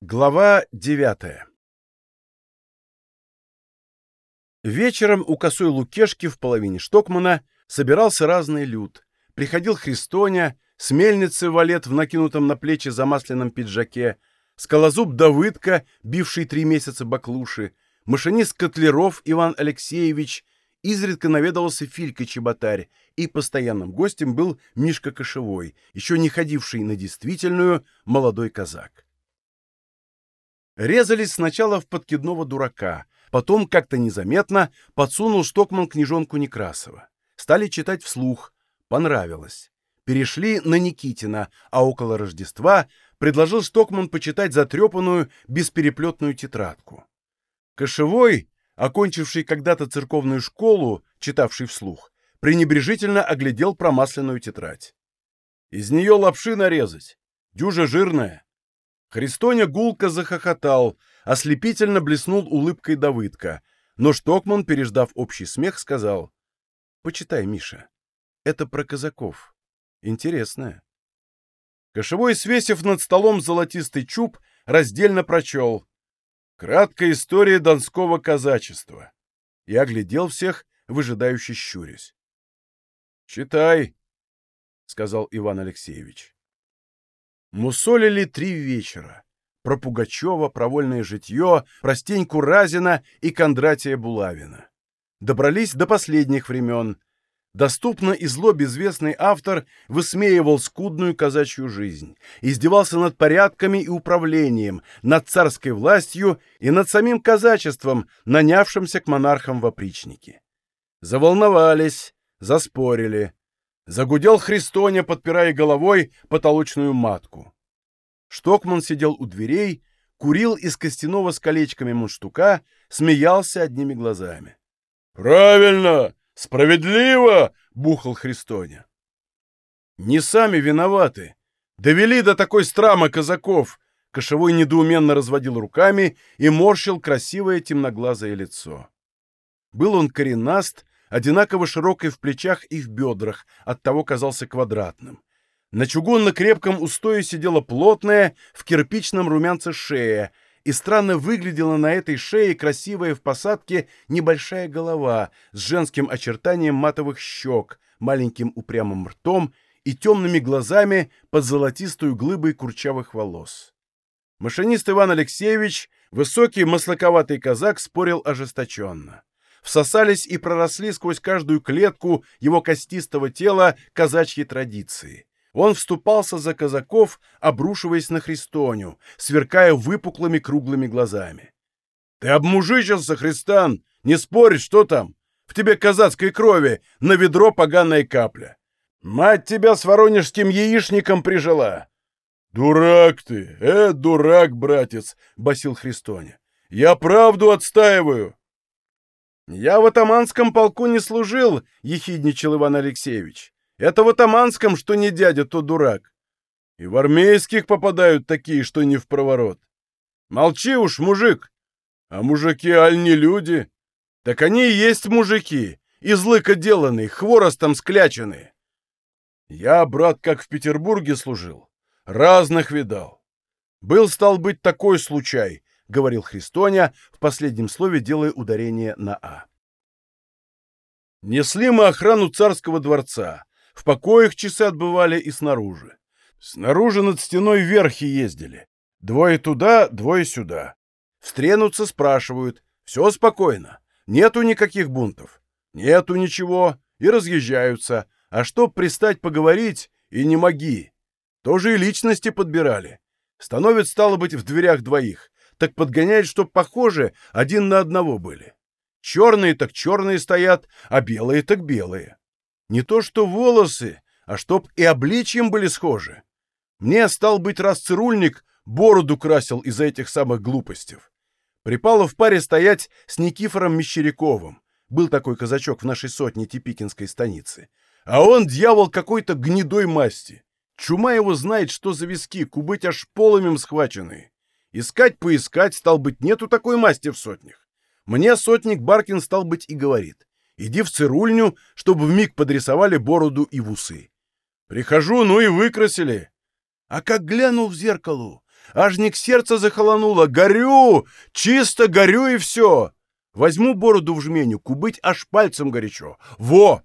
Глава девятая Вечером у косой Лукешки в половине Штокмана собирался разный люд. Приходил Христоня, с мельницы валет в накинутом на плечи замасленном пиджаке, скалозуб Давыдка, бивший три месяца баклуши, машинист Котлеров Иван Алексеевич, изредка наведывался Филька Чеботарь, и постоянным гостем был Мишка Кошевой, еще не ходивший на действительную молодой казак. Резались сначала в подкидного дурака, потом как-то незаметно подсунул Штокман книжонку Некрасова. Стали читать вслух. Понравилось. Перешли на Никитина, а около Рождества предложил Штокман почитать затрепанную, беспереплетную тетрадку. Кошевой, окончивший когда-то церковную школу, читавший вслух, пренебрежительно оглядел промасленную тетрадь. Из нее лапши нарезать. Дюжа жирная. Христоня гулко захохотал, ослепительно блеснул улыбкой Давыдка, но Штокман, переждав общий смех, сказал, «Почитай, Миша, это про казаков. Интересное». Кошевой, свесив над столом золотистый чуб, раздельно прочел «Краткая история донского казачества» и оглядел всех, выжидающе щурясь. «Читай», — сказал Иван Алексеевич. Мусолили три вечера. Про Пугачева, про вольное житье, про Стеньку Разина и Кондратия Булавина. Добрались до последних времен. Доступно и зло безвестный автор высмеивал скудную казачью жизнь, издевался над порядками и управлением, над царской властью и над самим казачеством, нанявшимся к монархам в опричники. Заволновались, заспорили. Загудел Христоня, подпирая головой потолочную матку. Штокман сидел у дверей, курил из костяного с колечками мундштука, смеялся одними глазами. «Правильно! Справедливо!» — бухал Христоня. «Не сами виноваты. Довели до такой страмы казаков!» Кошевой недоуменно разводил руками и морщил красивое темноглазое лицо. Был он коренаст, одинаково широкой в плечах и в бедрах, оттого казался квадратным. На чугунно-крепком устое сидела плотная, в кирпичном румянце шея, и странно выглядела на этой шее красивая в посадке небольшая голова с женским очертанием матовых щек, маленьким упрямым ртом и темными глазами под золотистую глыбой курчавых волос. Машинист Иван Алексеевич, высокий маслаковатый казак, спорил ожесточенно всосались и проросли сквозь каждую клетку его костистого тела казачьи традиции. Он вступался за казаков, обрушиваясь на Христоню, сверкая выпуклыми круглыми глазами. «Ты обмужичился, Христан! Не спорь, что там? В тебе казацкой крови, на ведро поганая капля. Мать тебя с воронежским яичником прижила!» «Дурак ты! Э, дурак, братец!» — басил Христоня. «Я правду отстаиваю!» «Я в атаманском полку не служил», — ехидничал Иван Алексеевич. «Это в атаманском, что не дядя, то дурак. И в армейских попадают такие, что не в проворот. Молчи уж, мужик. А мужики, аль не люди? Так они и есть мужики, из лыка деланные, хворостом скляченные. Я, брат, как в Петербурге служил, разных видал. Был, стал быть, такой случай, — говорил Христоня, в последнем слове делая ударение на «а». Несли мы охрану царского дворца. В покоях часы отбывали и снаружи. Снаружи над стеной верхи ездили. Двое туда, двое сюда. Встренутся, спрашивают. Все спокойно. Нету никаких бунтов. Нету ничего. И разъезжаются. А чтоб пристать поговорить, и не моги. Тоже и личности подбирали. Становят, стало быть, в дверях двоих так подгоняет, чтоб похожи один на одного были. Черные так черные стоят, а белые так белые. Не то что волосы, а чтоб и обличьем были схожи. Мне, стал быть, раз цирульник, бороду красил из-за этих самых глупостей. Припало в паре стоять с Никифором Мещеряковым. Был такой казачок в нашей сотне Типикинской станицы. А он, дьявол, какой-то гнедой масти. Чума его знает, что за виски, кубыть аж полымем схваченные. Искать поискать, стал быть, нету такой масти в сотнях. Мне сотник Баркин стал быть и говорит. Иди в цирульню, чтобы вмиг подрисовали бороду и в усы. Прихожу, ну и выкрасили. А как глянул в зеркало, Аж не к сердцу захолонуло. Горю! Чисто горю и все! Возьму бороду в жменю, кубыть аж пальцем горячо. Во!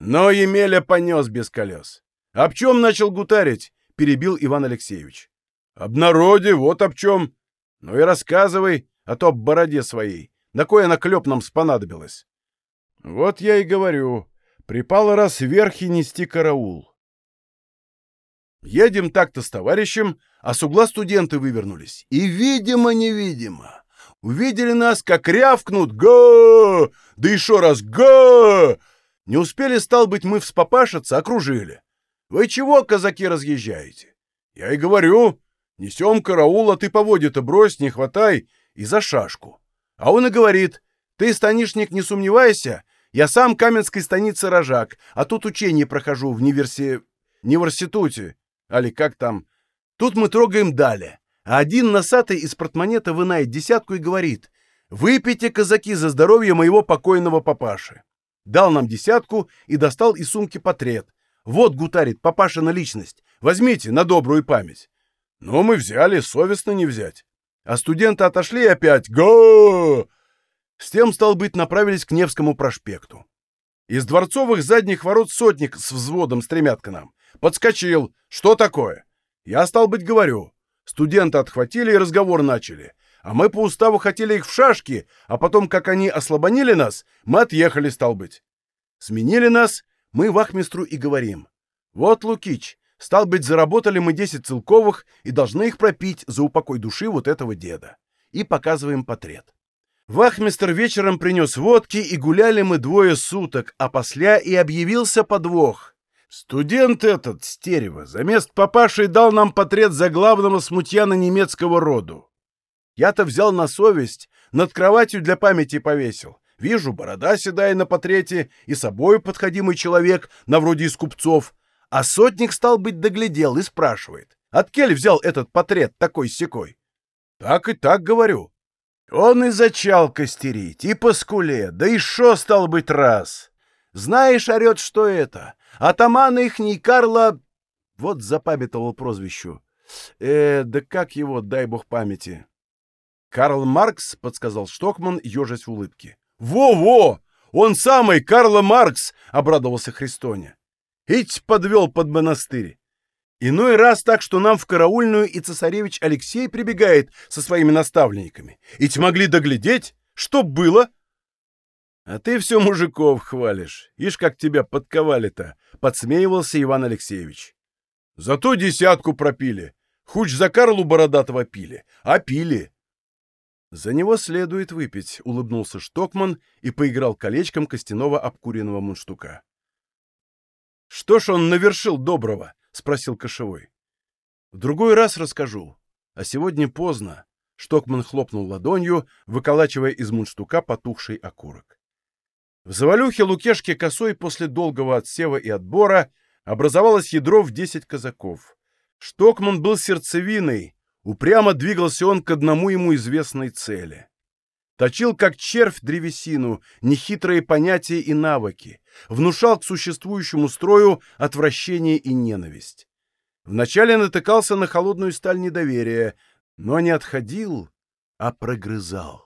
Но Емеля понес без колес. Об чем начал гутарить? Перебил Иван Алексеевич. Об народе, вот об чем. Ну и рассказывай, а то об бороде своей. На кой она клеп нам спонадобилась? Вот я и говорю. Припало раз вверх и нести караул. Едем так-то с товарищем, а с угла студенты вывернулись. И, видимо-невидимо, увидели нас, как рявкнут «Га!» Да еще раз «Га!» Не успели, стал быть, мы вспопашиться, окружили. Вы чего, казаки, разъезжаете? Я и говорю, несем караул, а ты поводья-то брось, не хватай, и за шашку. А он и говорит, ты, станишник, не сомневайся, я сам Каменской станицы рожак, а тут учение прохожу в универси... университуте. Али как там? Тут мы трогаем далее. А один носатый из портмонета вынает десятку и говорит, «Выпейте, казаки, за здоровье моего покойного папаши». Дал нам десятку и достал из сумки портрет. Вот, гутарит, папашина личность. Возьмите на добрую память. Но мы взяли, совестно не взять. А студенты отошли и опять го С тем, стал быть, направились к Невскому проспекту. Из дворцовых задних ворот сотник с взводом стремят к нам. Подскочил. Что такое? Я, стал быть, говорю. Студенты отхватили и разговор начали. А мы по уставу хотели их в шашки, а потом, как они ослабонили нас, мы отъехали, стал быть. Сменили нас, мы вахмистру и говорим. Вот, Лукич, стал быть, заработали мы 10 целковых и должны их пропить за упокой души вот этого деда. И показываем портрет. Вахмистр вечером принес водки, и гуляли мы двое суток, а после и объявился подвох. Студент этот, Стерева, замест папаши дал нам портрет за главного смутьяна немецкого роду. Я-то взял на совесть, над кроватью для памяти повесил. Вижу, борода седая на портрете, и собою подходимый человек, на вроде из купцов. А сотник, стал быть, доглядел и спрашивает. От кель взял этот портрет такой-сякой? Так и так говорю. Он и зачал костерить, и по скуле, да и шо, стал быть, раз. Знаешь, орет, что это? Атаман ихний Карла... Вот запамятовал прозвищу. Э, да как его, дай бог памяти. «Карл Маркс», — подсказал Штокман, ежась в улыбке. «Во-во! Он самый, Карл Маркс!» — обрадовался Христоня. «Ить подвел под монастырь. Иной раз так, что нам в караульную и цесаревич Алексей прибегает со своими наставленниками. Ить могли доглядеть, что было?» «А ты все мужиков хвалишь. Ишь, как тебя подковали-то!» — подсмеивался Иван Алексеевич. «Зато десятку пропили. Хуч за Карлу бородатого пили. А пили. «За него следует выпить», — улыбнулся Штокман и поиграл колечком костяного обкуренного мундштука. «Что ж он навершил доброго?» — спросил Кошевой. «В другой раз расскажу. А сегодня поздно». Штокман хлопнул ладонью, выколачивая из мундштука потухший окурок. В завалюхе Лукешки косой после долгого отсева и отбора образовалось ядро в десять казаков. Штокман был сердцевиной, Упрямо двигался он к одному ему известной цели. Точил, как червь, древесину, нехитрые понятия и навыки, внушал к существующему строю отвращение и ненависть. Вначале натыкался на холодную сталь недоверия, но не отходил, а прогрызал.